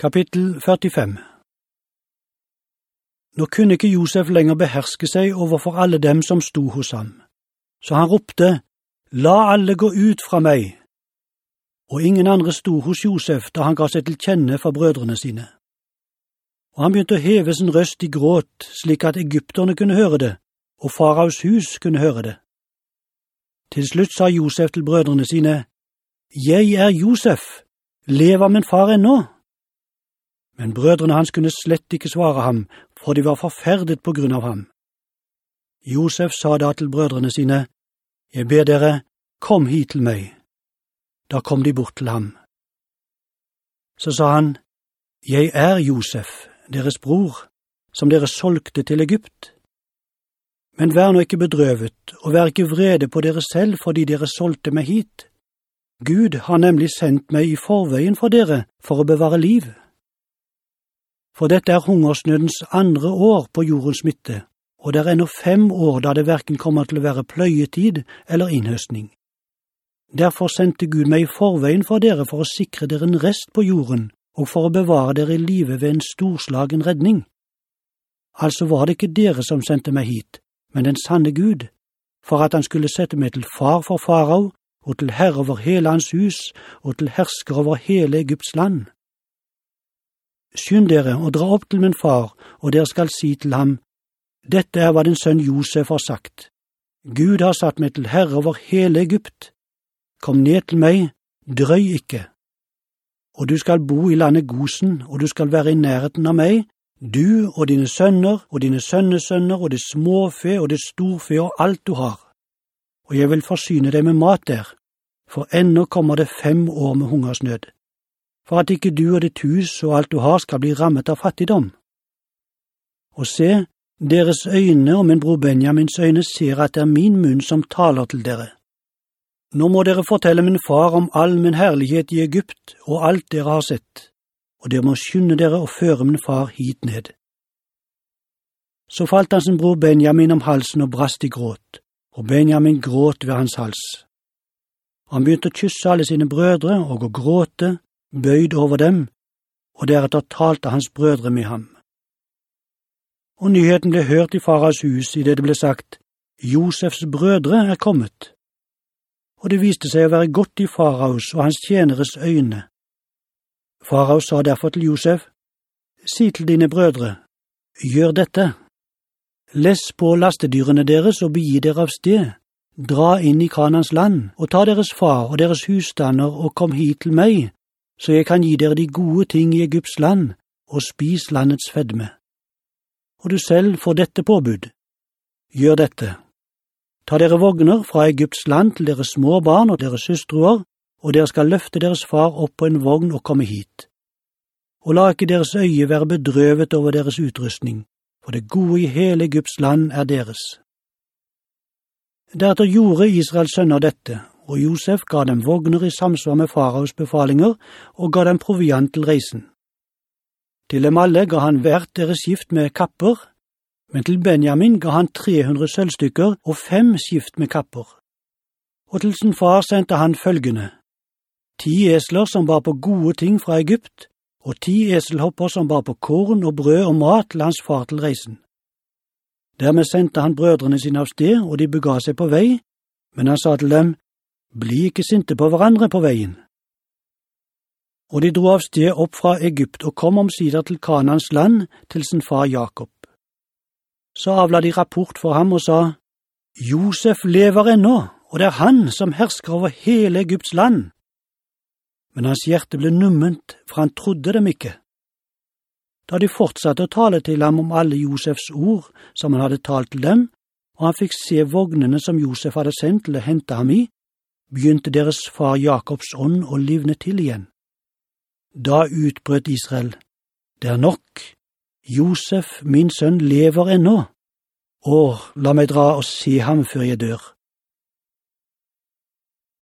Kapittel 45 Nå kunne ikke Josef lenger beherske seg overfor alle dem som sto hos ham, så han ropte, «La alle gå ut fra meg!» Og ingen andre sto hos Josef da han ga seg til kjenne for brødrene sine. Og han begynte å heve sin røst i gråt, slik at egypterne kunne høre det, og faraos hus kunne høre det. Til slutt sa Josef til brødrene sine, «Jeg er Josef, lever min far ennå?» Men brødrene hans kunne slett ikke svare ham, for de var forferdet på grunn av ham. Josef sa da til brødrene sine, Jeg ber dere, kom hit til meg. Da kom de bort til ham. Så sa han, Jeg er Josef, deres bror, som dere solgte til Egypt. Men vær nå ikke bedrøvet, og vær ikke vrede på dere selv fordi dere solgte meg hit. Gud har nemlig sendt meg i forveien for dere for å bevare liv for dette er hungersnødens andre år på jordens midte, og det er ennå fem år da det verken kommer til å være pløyetid eller innhøstning. Derfor sendte Gud meg i forveien for dere for å sikre dere en rest på jorden og for å bevare dere i live ved en storslagen redning. Altså var det ikke dere som sendte meg hit, men den sanne Gud, for at han skulle sette meg til far for farao og til herre over hele hans hus og til hersker over hele Egypts land. Skynd dere og dra opp til min far, og dere skal si til ham, Dette er hva din sønn Josef har sagt. Gud har satt meg til herre over hele Egypt. Kom ned til meg, drøy ikke. Og du skal bo i landet Gosen, og du skal være i nærheten av meg, du og dine sønner og dine sønnesønner og det småfe og det storfe og alt du har. Og jeg vil forsyne deg med mat der, for ennå kommer det fem år med hungersnød for at ikke du og ditt hus og alt du har skal bli rammet av fattigdom. Og se, deres øyne og min bror Benjamins øyne ser at det er min munn som taler til dere. Nå må dere fortelle min far om all min herlighet i Egypt og alt dere har sett, og dere må skynde dere å føre min far hit ned. Så falt han sin bror Benjamin om halsen og brast i gråt, og Benjamin gråt ved hans hals. Han begynte å kysse alle sine brødre og å gråte, bøyd over dem, og deretter talte hans brødre med ham. Og nyheten ble hørt i faras hus i det det ble sagt, Josefs brødre er kommet. Og det viste seg å være godt i faraos og hans tjeneres øyne. Farao sa derfor til Josef, Si til dine brødre, gjør dette. Les på lastedyrene deres og begi dere av sted. Dra inn i Kanans land og ta deres far og deres husstander og kom hit til meg, så jeg kan gi dere de gode ting i Egypts land, og spis landets fedme. Og du selv får dette påbud. Gjør dette. Ta dere vogner fra Egypts land til deres små barn og deres søstruer, og dere skal løfte deres far opp på en vogn og komme hit. Og la ikke deres øye være bedrøvet over deres utrustning, for det gode i hele Egypts land er deres. Deretter gjorde Israels sønner dette, og Josef ga dem vogner i samsvar med faraos befalinger og ga dem proviant til reisen. Til dem alle ga han hvert deres skift med kapper, men til Benjamin ga han 300 sølvstykker og fem skift med kapper. Og til sin far sendte han følgende, ti esler som bar på gode ting fra Egypt, og ti eselhopper som bar på korn og brød og mat til hans far til reisen. Dermed sendte han brødrene sine av sted, og de bega seg på vei, men han sa til dem, bli ikke sinte på hverandre på veien. Og de dro av sted opp fra Egypt og kom omsider til Kanans land til sin far Jakob. Så avla de rapport for ham og sa, Josef lever ennå, og det er han som hersker over hele Egypts land. Men hans hjerte ble numment, for han trodde dem ikke. Da de fortsatte å tale til ham om alle Josefs ord som han hadde talt til dem, og han fikk se vognene som Josef hadde sendt til å hente ham i, begynte deres far Jakobs ånd å livne til igjen. Da utbrøt Israel, det er nok, Josef, min sønn, lever ennå. Å, la meg dra og se ham før jeg dør.